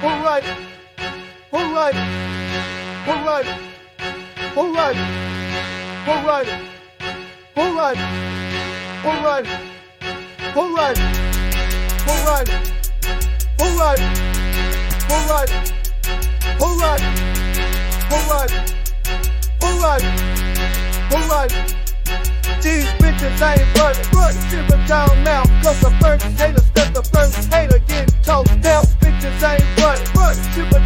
Alright, alright, alright, alright, alright, alright, alright, alright, alright, alright, alright, alright, alright, alright, alright. These bitches ain't running, running, shit down now. Cause the first hater step the first hater get tossed down. Bitches ain't running,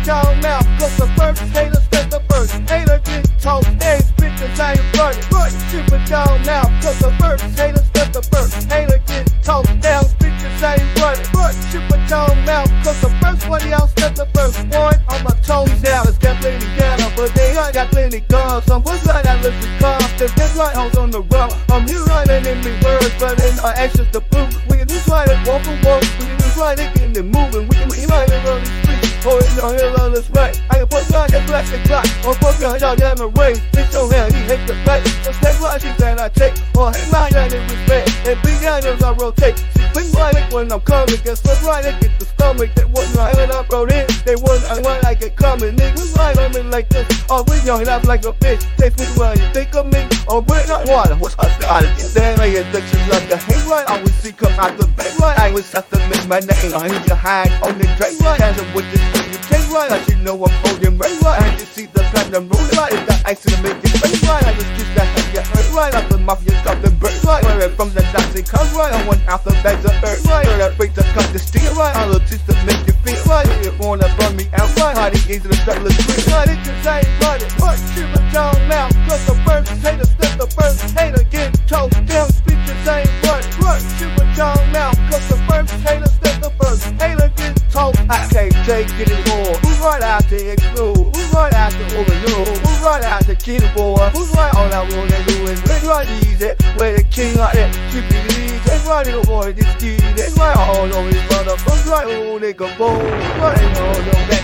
down now. Cause the first hater step the first hater get tossed down. Bitches ain't running, running, shit down now. Cause the first hater step the first hater get tossed down. Bitches ain't running, running, shit down now. Cause the first one y'all step the first one. I'm a toes down, it's got plenty gun, but they ain't got plenty guns. Some was like that listen constant, just like hoes on the run. I'm here running in me words, but in our uh, actions the proof. We just walk for walk, we can just try to get it moving. We can be right around the street, oh, it's on here on this way. I can put God in plastic clock, or put God out down the way. Bitch, don't hell, he hate the play. Just take what she said I take, oh, or hate my that in respect. And big down as I rotate. See, bring right it when I'm coming, guess what right it get the stomach that wasn't right when I brought in. They wasn't I want like it coming, niggas right on me like this. Or we young, laugh like a bitch. Take me when you think of me, oh, or bring not water. What's up, started? Damn, get addiction like the hate right. I always see come out the bank right. I have to make my name. I need your hide on the drink right. Hands up with this you take right. Like you know I'm holding right right. I just see the platinum rolling right. If that ice to make it right. I just kiss that and get right. Like the mafia stop the bird right. Where it from the Nazi come right. I want out the bags of earth right. Where that break the cut the steel right. I'll teach to make you feel right. If you wanna burn me out right. How these games in the struggle is quick right. It just ain't running. What? Shit, but down now. Cause the first hater step the first hater get toast down. Bitches ain't running. Run. Shit, but down now. Cause the first hater step the first hater get toast. I can't take it anymore. Who's right out to explode? Who's right to overload? Who's right out to boy? Who's right all I wanna do is red right easy. Where the king like that. Keep it easy. That's right, nigga boy, this kid. That's right, all over his brother. Who's right, oh nigga boy? Ain't all your back?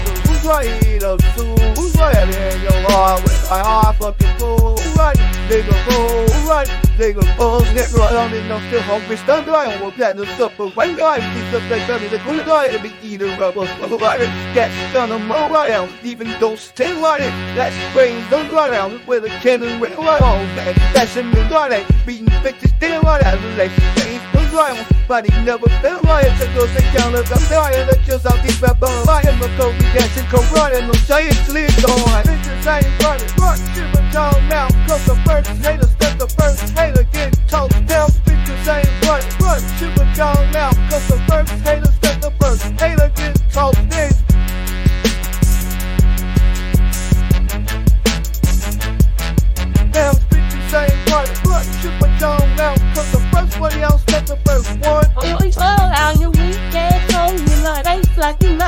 Right in the zoo? Who's right in your heart? With my heart fucking full. Who's right, nigga? Who's right, nigga boy? Get right on in the still hungry. Stand right on what platinum supper. One guy, piece of like family. The good guy, to be eating rubber. Right, get gonna mow right down. Even don't stay right in. That's brains, don't right down. With a cannon, right on. That's him, right down. Beating bitches, stay right out. Relationship, on. But he never felt right. To go sit down, look, I'm yourself deep up on. I am a coke, dancing, come running. Giant sleep on. Bitches ain't running. Run, shit, down now. Cause the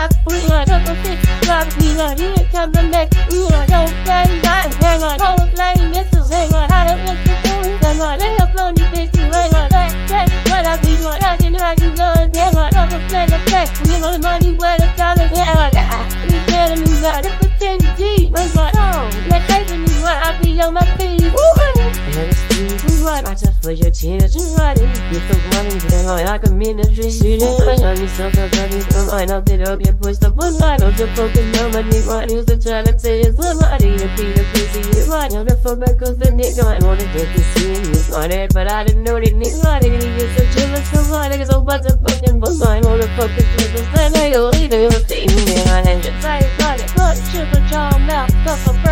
rock, we are double six rock, we are here till the next, we are no friend, I hang on, whole lane, it's Essa fugitiva de Mari E tô com de noia com mina suicida Mas a missão tá me from I não terá que aposta por I don't não, mas nem Mari the trying to say it's the to be pira crazy e Mari Olha the back cause the nigga I wanna get to see you on it But I didn't know that nigga Mari E you're so chill as so Mari Cause I'm about to fucking bust mine Wanna fucking twist this Then I go leave it. You'll see me behind Just say it's like to not a chip and child mouth Cause